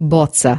Boça